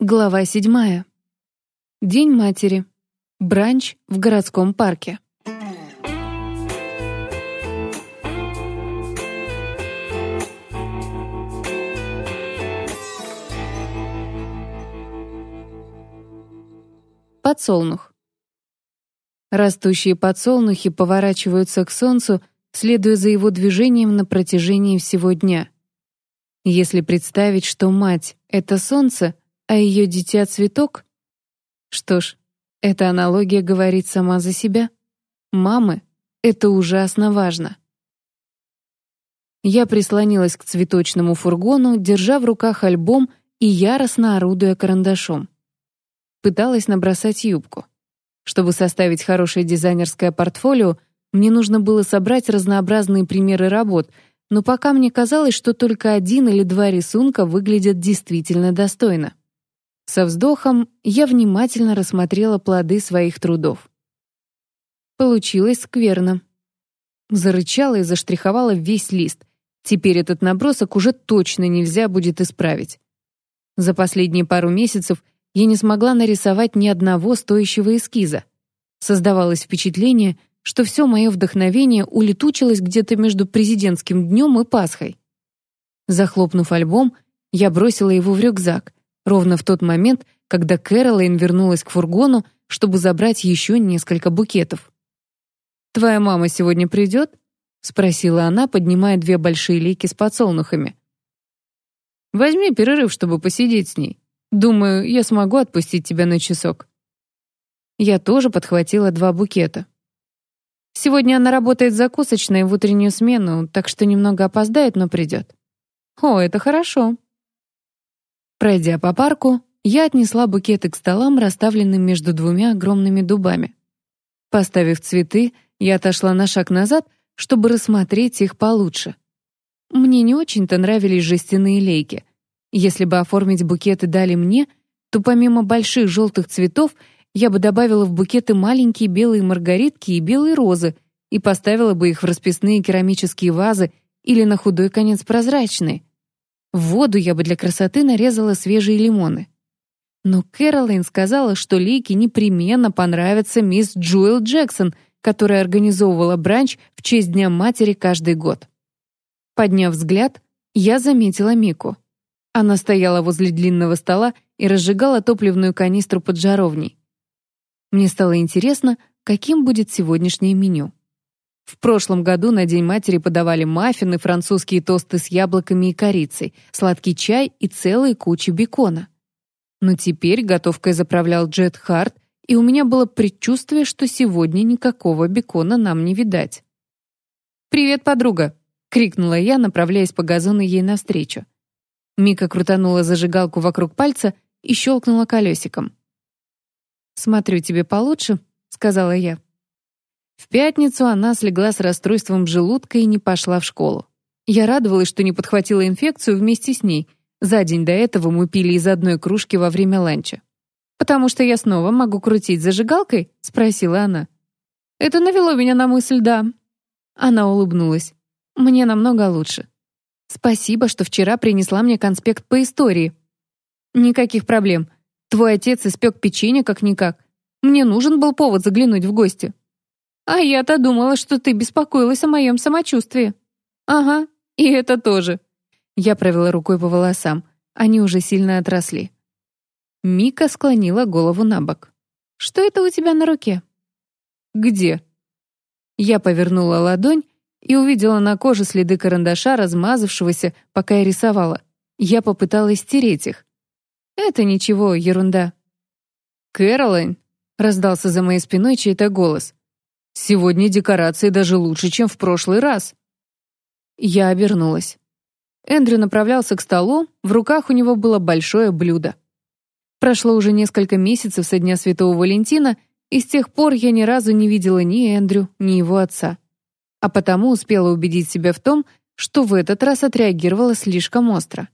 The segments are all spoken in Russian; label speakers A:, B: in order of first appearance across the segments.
A: Глава седьмая. День матери. Бранч в городском парке. Подсолнух. Растущие подсолнухи поворачиваются к солнцу, следуя за его движением на протяжении всего дня. Если представить, что мать — это солнце — а ее дитя — цветок? Что ж, эта аналогия говорит сама за себя. Мамы — это ужасно важно. Я прислонилась к цветочному фургону, держа в руках альбом и яростно орудуя карандашом. Пыталась набросать юбку. Чтобы составить хорошее дизайнерское портфолио, мне нужно было собрать разнообразные примеры работ, но пока мне казалось, что только один или два рисунка выглядят действительно достойно. Со вздохом я внимательно рассмотрела плоды своих трудов. Получилось скверно. Зарычала и заштриховала весь лист. Теперь этот набросок уже точно нельзя будет исправить. За последние пару месяцев я не смогла нарисовать ни одного стоящего эскиза. Создавалось впечатление, что все мое вдохновение улетучилось где-то между президентским днем и Пасхой. Захлопнув альбом, я бросила его в рюкзак ровно в тот момент, когда Кэролайн вернулась к фургону, чтобы забрать еще несколько букетов. «Твоя мама сегодня придет?» — спросила она, поднимая две большие лейки с подсолнухами. «Возьми перерыв, чтобы посидеть с ней. Думаю, я смогу отпустить тебя на часок». Я тоже подхватила два букета. Сегодня она работает закусочной в утреннюю смену, так что немного опоздает, но придет. «О, это хорошо», Пройдя по парку, я отнесла букеты к столам, расставленным между двумя огромными дубами. Поставив цветы, я отошла на шаг назад, чтобы рассмотреть их получше. Мне не очень-то нравились жестяные лейки. Если бы оформить букеты дали мне, то помимо больших желтых цветов я бы добавила в букеты маленькие белые маргаритки и белые розы и поставила бы их в расписные керамические вазы или на худой конец прозрачные. В воду я бы для красоты нарезала свежие лимоны. Но Кэролайн сказала, что Лейке непременно понравится мисс Джоэл Джексон, которая организовывала бранч в честь Дня матери каждый год. Подняв взгляд, я заметила Мику. Она стояла возле длинного стола и разжигала топливную канистру под жаровней. Мне стало интересно, каким будет сегодняшнее меню. В прошлом году на День матери подавали маффины, французские тосты с яблоками и корицей, сладкий чай и целые кучи бекона. Но теперь готовкой заправлял Джет Харт, и у меня было предчувствие, что сегодня никакого бекона нам не видать. «Привет, подруга!» — крикнула я, направляясь по газону ей навстречу. Мика крутанула зажигалку вокруг пальца и щелкнула колесиком. «Смотрю, тебе получше», — сказала я. В пятницу она слегла с расстройством желудка и не пошла в школу. Я радовалась, что не подхватила инфекцию вместе с ней. За день до этого мы пили из одной кружки во время ланча. «Потому что я снова могу крутить зажигалкой?» — спросила она. «Это навело меня на мысль, да». Она улыбнулась. «Мне намного лучше. Спасибо, что вчера принесла мне конспект по истории». «Никаких проблем. Твой отец испек печенье как-никак. Мне нужен был повод заглянуть в гости». А я-то думала, что ты беспокоилась о моем самочувствии. Ага, и это тоже. Я провела рукой по волосам. Они уже сильно отросли. Мика склонила голову на бок. Что это у тебя на руке? Где? Я повернула ладонь и увидела на коже следы карандаша, размазавшегося, пока я рисовала. Я попыталась стереть их. Это ничего, ерунда. Кэролайн, раздался за моей спиной чей-то голос. Сегодня декорации даже лучше, чем в прошлый раз. Я обернулась. Эндрю направлялся к столу, в руках у него было большое блюдо. Прошло уже несколько месяцев со дня Святого Валентина, и с тех пор я ни разу не видела ни Эндрю, ни его отца. А потому успела убедить себя в том, что в этот раз отреагировала слишком остро.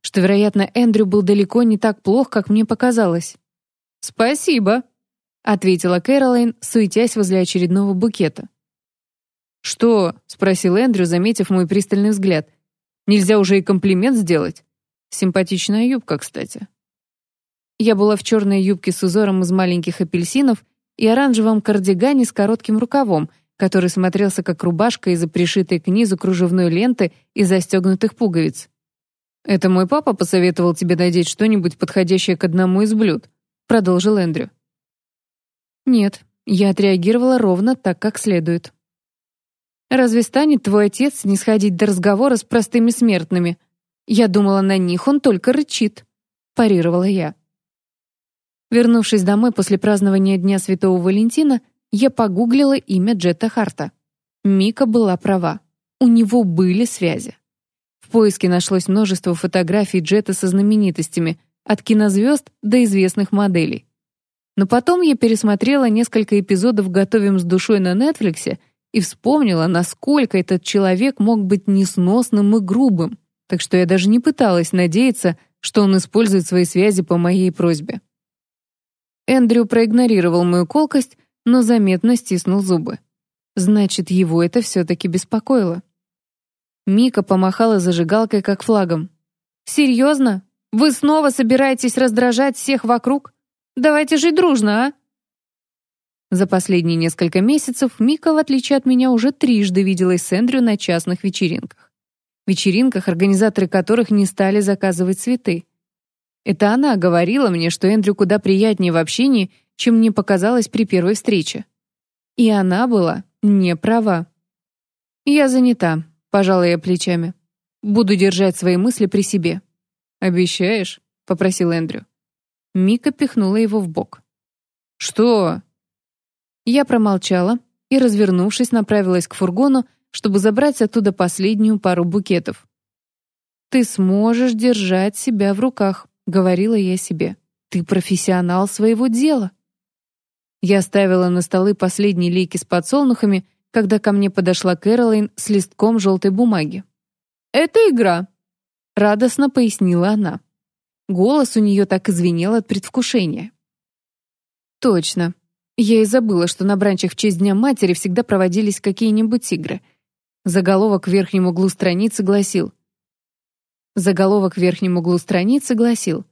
A: Что, вероятно, Эндрю был далеко не так плох, как мне показалось. «Спасибо», ответила Кэролайн, суетясь возле очередного букета. «Что?» — спросил Эндрю, заметив мой пристальный взгляд. «Нельзя уже и комплимент сделать? Симпатичная юбка, кстати». Я была в черной юбке с узором из маленьких апельсинов и оранжевом кардигане с коротким рукавом, который смотрелся как рубашка из-за пришитой к низу кружевной ленты и застегнутых пуговиц. «Это мой папа посоветовал тебе надеть что-нибудь подходящее к одному из блюд», — продолжил Эндрю. «Нет, я отреагировала ровно так, как следует». «Разве станет твой отец не сходить до разговора с простыми смертными? Я думала, на них он только рычит», — парировала я. Вернувшись домой после празднования Дня Святого Валентина, я погуглила имя Джета Харта. Мика была права. У него были связи. В поиске нашлось множество фотографий Джета со знаменитостями, от кинозвезд до известных моделей. Но потом я пересмотрела несколько эпизодов «Готовим с душой» на Нетфликсе и вспомнила, насколько этот человек мог быть несносным и грубым, так что я даже не пыталась надеяться, что он использует свои связи по моей просьбе. Эндрю проигнорировал мою колкость, но заметно стиснул зубы. Значит, его это все-таки беспокоило. Мика помахала зажигалкой, как флагом. «Серьезно? Вы снова собираетесь раздражать всех вокруг? Давайте жить дружно, а?» За последние несколько месяцев Мика, в отличие от меня, уже трижды виделась с Эндрю на частных вечеринках. Вечеринках, организаторы которых не стали заказывать цветы. Это она говорила мне, что Эндрю куда приятнее в общении, чем мне показалось при первой встрече. И она была не права. «Я занята», — пожала я плечами. «Буду держать свои мысли при себе». «Обещаешь?» — попросил Эндрю. Мика пихнула его в бок. «Что?» Я промолчала и, развернувшись, направилась к фургону, чтобы забрать оттуда последнюю пару букетов. «Ты сможешь держать себя в руках», — говорила я себе. «Ты профессионал своего дела». Я ставила на столы последние лейки с подсолнухами, когда ко мне подошла Кэролайн с листком желтой бумаги. «Это игра», — радостно пояснила она. Голос у нее так извинел от предвкушения. «Точно. Я и забыла, что на бранчах в честь Дня матери всегда проводились какие-нибудь игры. Заголовок в верхнем углу страницы гласил Заголовок в верхнем углу страницы гласил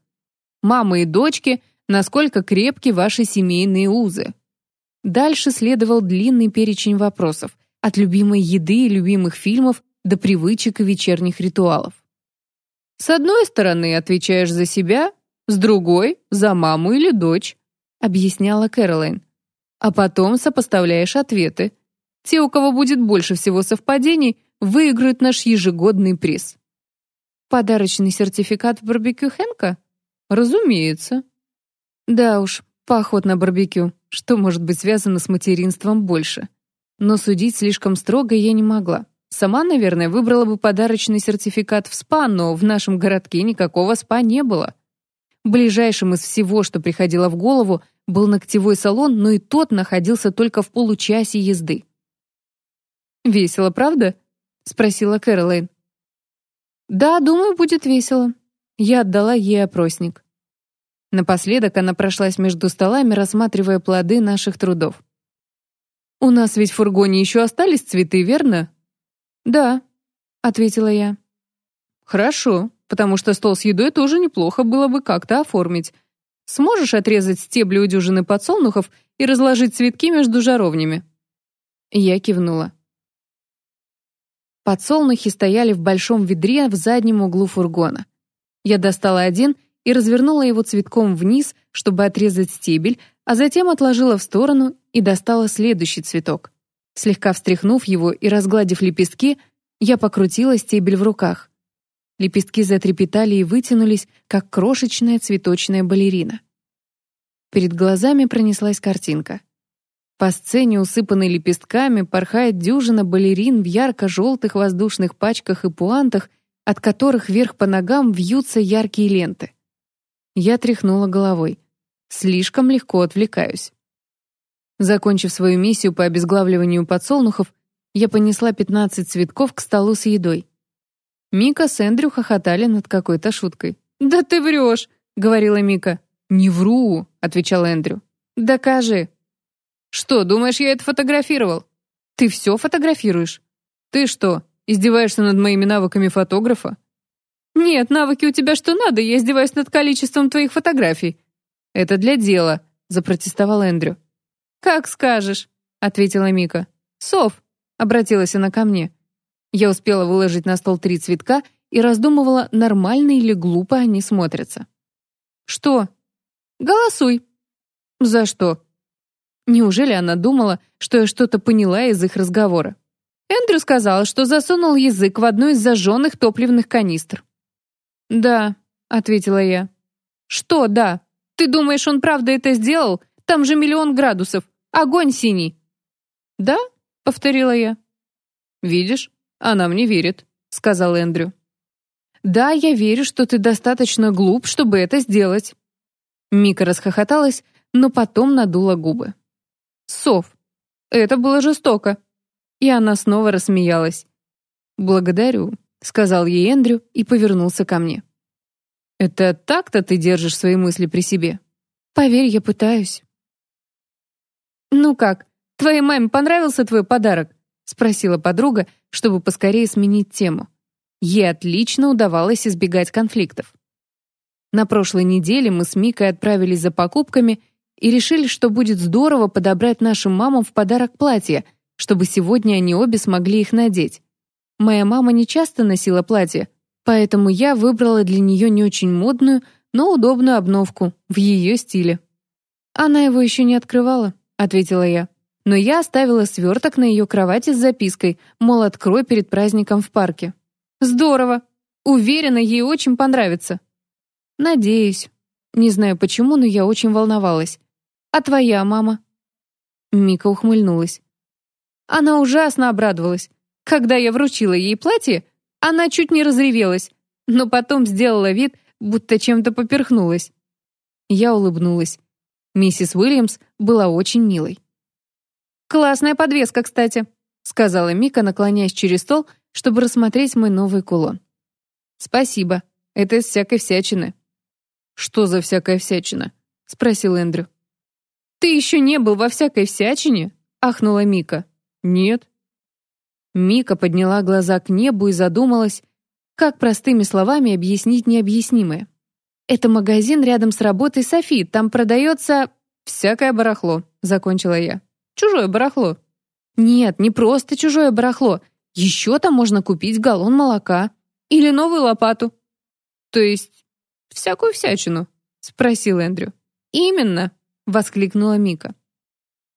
A: «Мамы и дочки, насколько крепки ваши семейные узы». Дальше следовал длинный перечень вопросов, от любимой еды и любимых фильмов до привычек и вечерних ритуалов. С одной стороны, отвечаешь за себя, с другой — за маму или дочь, объясняла Кэролайн. А потом сопоставляешь ответы. Те, у кого будет больше всего совпадений, выиграют наш ежегодный приз. Подарочный сертификат в барбекю Хэнка? Разумеется. Да уж, поход на барбекю. Что может быть связано с материнством больше? Но судить слишком строго я не могла. Сама, наверное, выбрала бы подарочный сертификат в СПА, но в нашем городке никакого СПА не было. Ближайшим из всего, что приходило в голову, был ногтевой салон, но и тот находился только в получасе езды. «Весело, правда?» — спросила Кэролайн. «Да, думаю, будет весело». Я отдала ей опросник. Напоследок она прошлась между столами, рассматривая плоды наших трудов. «У нас ведь в фургоне еще остались цветы, верно?» «Да», — ответила я. «Хорошо, потому что стол с едой тоже неплохо было бы как-то оформить. Сможешь отрезать стебли у дюжины подсолнухов и разложить цветки между жаровнями?» Я кивнула. Подсолнухи стояли в большом ведре в заднем углу фургона. Я достала один и развернула его цветком вниз, чтобы отрезать стебель, а затем отложила в сторону и достала следующий цветок. Слегка встряхнув его и разгладив лепестки, я покрутила стебель в руках. Лепестки затрепетали и вытянулись, как крошечная цветочная балерина. Перед глазами пронеслась картинка — по сцене, усыпанной лепестками, порхает дюжина балерин в ярко-желтых воздушных пачках и пуантах, от которых вверх по ногам вьются яркие ленты. Я тряхнула головой. Слишком легко отвлекаюсь. Закончив свою миссию по обезглавливанию подсолнухов, я понесла 15 цветков к столу с едой. Мика с Эндрю хохотали над какой-то шуткой. «Да ты врешь!» — говорила Мика. «Не вру!» — отвечал Эндрю. «Докажи!» Что, думаешь, я это фотографировал? Ты все фотографируешь? Ты что, издеваешься над моими навыками фотографа? Нет, навыки у тебя что надо, я издеваюсь над количеством твоих фотографий. «Это для дела», — запротестовал Эндрю. «Как скажешь», — ответила Мика. «Сов», — обратилась она ко мне. Я успела выложить на стол три цветка и раздумывала, нормально или глупо они смотрятся. «Что?» «Голосуй». «За что?» Неужели она думала, что я что-то поняла из их разговора? Эндрю сказал, что засунул язык в одну из зажженных топливных канистр. «Да», — ответила я. «Что «да»? Ты думаешь, он правда это сделал? Там же миллион градусов. Огонь синий». «Да?» — повторила я. «Видишь, она мне верит», — сказал Эндрю. «Да, я верю, что ты достаточно глуп, чтобы это сделать». Мика расхохоталась, но потом надула губы. «Сов, это было жестоко». И она снова рассмеялась. «Благодарю», — сказал ей Эндрю и повернулся ко мне. «Это так-то ты держишь свои мысли при себе?» «Поверь, я пытаюсь». «Ну как, твоей маме понравился твой подарок?» — спросила подруга, чтобы поскорее сменить тему. Ей отлично удавалось избегать конфликтов. На прошлой неделе мы с Микой отправились за покупками и решили, что будет здорово подобрать нашим мамам в подарок платье, чтобы сегодня они обе смогли их надеть. Моя мама не часто носила платье, поэтому я выбрала для нее не очень модную, но удобную обновку в ее стиле. «Она его еще не открывала», — ответила я. Но я оставила сверток на ее кровати с запиской, мол, открой перед праздником в парке. Здорово. Уверена, ей очень понравится. Надеюсь. Не знаю почему, но я очень волновалась. А твоя мама? Мика ухмыльнулась. Она ужасно обрадовалась. Когда я вручила ей платье, она чуть не разревелась, но потом сделала вид, будто чем-то поперхнулась. Я улыбнулась. Миссис Уильямс была очень милой. «Классная подвеска, кстати», — сказала Мика, наклоняясь через стол чтобы рассмотреть мой новый кулон. «Спасибо. Это из всякой всячины». «Что за всякая всячина?» — спросил Эндрю. «Ты еще не был во всякой всячине?» — ахнула Мика. «Нет». Мика подняла глаза к небу и задумалась, как простыми словами объяснить необъяснимое. «Это магазин рядом с работой Софи, там продается...» «Всякое барахло», — закончила я. «Чужое барахло». «Нет, не просто чужое барахло. Еще там можно купить галлон молока или новую лопату. То есть всякую всячину, спросил Эндрю. Именно, воскликнула Мика.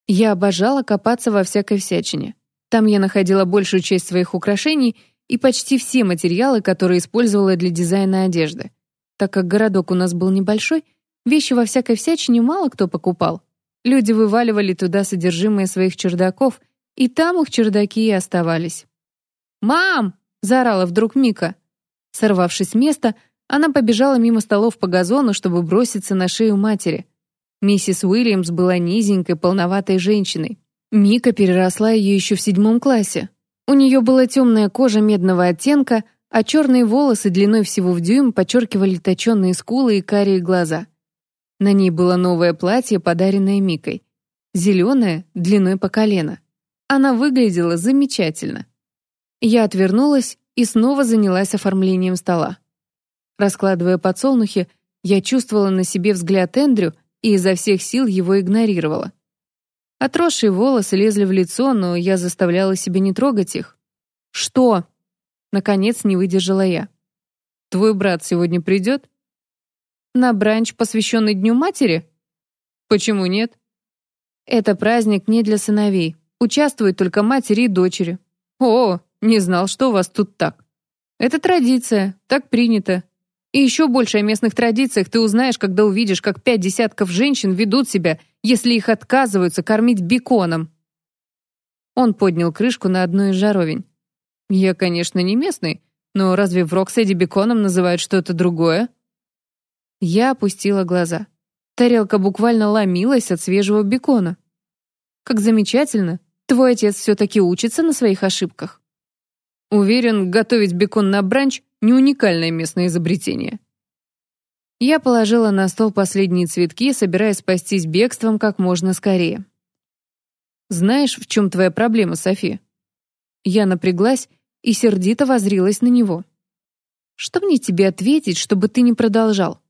A: Я обожала копаться во всякой всячине. Там я находила большую часть своих украшений и почти все материалы, которые использовала для дизайна одежды. Так как городок у нас был небольшой, вещи во всякой всячине мало кто покупал. Люди вываливали туда содержимое своих чердаков, и там их чердаки и оставались. «Мам!» — заорала вдруг Мика. Сорвавшись с места, она побежала мимо столов по газону, чтобы броситься на шею матери. Миссис Уильямс была низенькой, полноватой женщиной. Мика переросла ее еще в седьмом классе. У нее была темная кожа медного оттенка, а черные волосы длиной всего в дюйм подчеркивали точенные скулы и карие глаза. На ней было новое платье, подаренное Микой. Зеленое, длиной по колено. Она выглядела замечательно. Я отвернулась и снова занялась оформлением стола. Раскладывая подсолнухи, я чувствовала на себе взгляд Эндрю и изо всех сил его игнорировала. Отросшие волосы лезли в лицо, но я заставляла себя не трогать их. «Что?» Наконец не выдержала я. «Твой брат сегодня придет?» «На бранч, посвященный Дню матери?» «Почему нет?» «Это праздник не для сыновей. Участвуют только матери и дочери». «О, не знал, что у вас тут так. Это традиция, так принято. И еще больше о местных традициях ты узнаешь, когда увидишь, как пять десятков женщин ведут себя, если их отказываются кормить беконом. Он поднял крышку на одну из жаровень. Я, конечно, не местный, но разве в Рокседе беконом называют что-то другое? Я опустила глаза. Тарелка буквально ломилась от свежего бекона. Как замечательно. Твой отец все-таки учится на своих ошибках. Уверен, готовить бекон на бранч — не уникальное местное изобретение. Я положила на стол последние цветки, собираясь спастись бегством как можно скорее. «Знаешь, в чем твоя проблема, Софи?» Я напряглась и сердито возрилась на него. «Что мне тебе ответить, чтобы ты не продолжал?»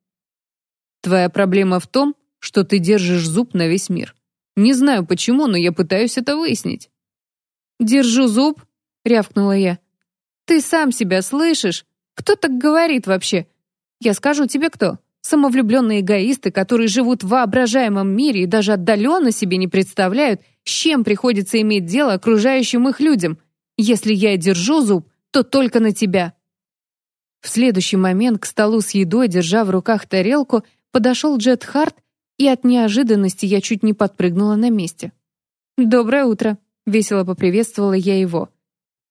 A: «Твоя проблема в том, что ты держишь зуб на весь мир. Не знаю почему, но я пытаюсь это выяснить». «Держу зуб?» — рявкнула я. «Ты сам себя слышишь? Кто так говорит вообще? Я скажу тебе кто. Самовлюбленные эгоисты, которые живут в воображаемом мире и даже отдаленно себе не представляют, с чем приходится иметь дело окружающим их людям. Если я держу зуб, то только на тебя». В следующий момент к столу с едой, держа в руках тарелку, подошел Джет Харт, и от неожиданности я чуть не подпрыгнула на месте. «Доброе утро», — весело поприветствовала я его.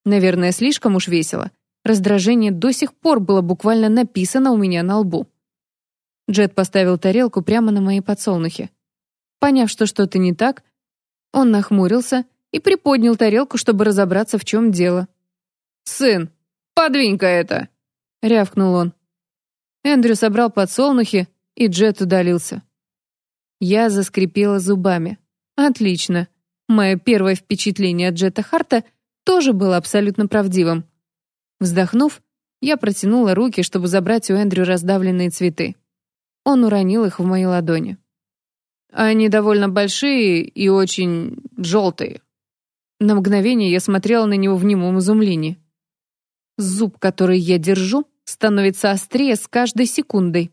A: Наверное, слишком уж весело. Раздражение до сих пор было буквально написано у меня на лбу. Джет поставил тарелку прямо на мои подсолнухи. Поняв, что что-то не так, он нахмурился и приподнял тарелку, чтобы разобраться, в чем дело. «Сын, подвинь-ка это!» — рявкнул он. Эндрю собрал подсолнухи, и Джет удалился. Я заскрипела зубами. «Отлично. Мое первое впечатление от Джета Харта тоже было абсолютно правдивым. Вздохнув, я протянула руки, чтобы забрать у Эндрю раздавленные цветы. Он уронил их в мои ладони. Они довольно большие и очень желтые. На мгновение я смотрела на него в немом изумлении. Зуб, который я держу, становится острее с каждой секундой.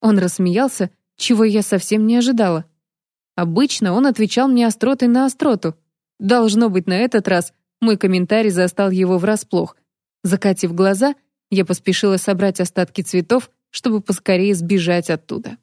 A: Он рассмеялся, чего я совсем не ожидала. Обычно он отвечал мне остротой на остроту. Должно быть, на этот раз мой комментарий застал его врасплох. Закатив глаза, я поспешила собрать остатки цветов, чтобы поскорее сбежать оттуда.